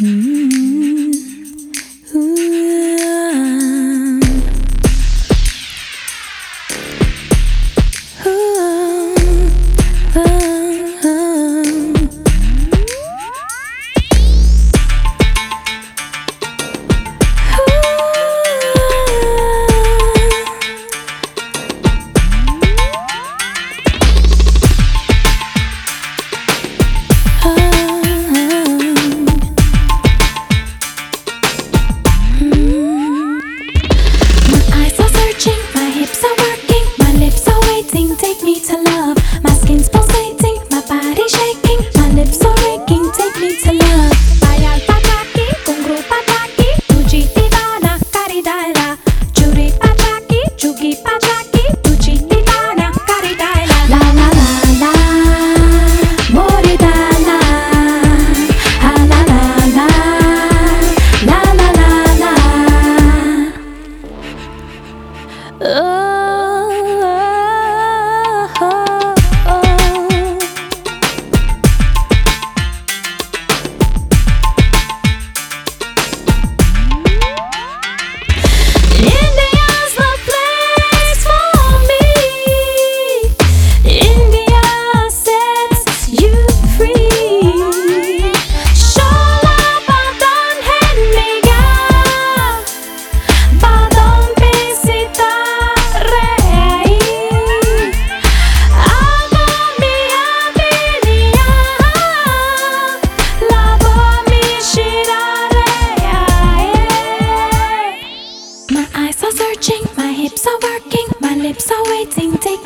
Mm-hmm. Take me to love. My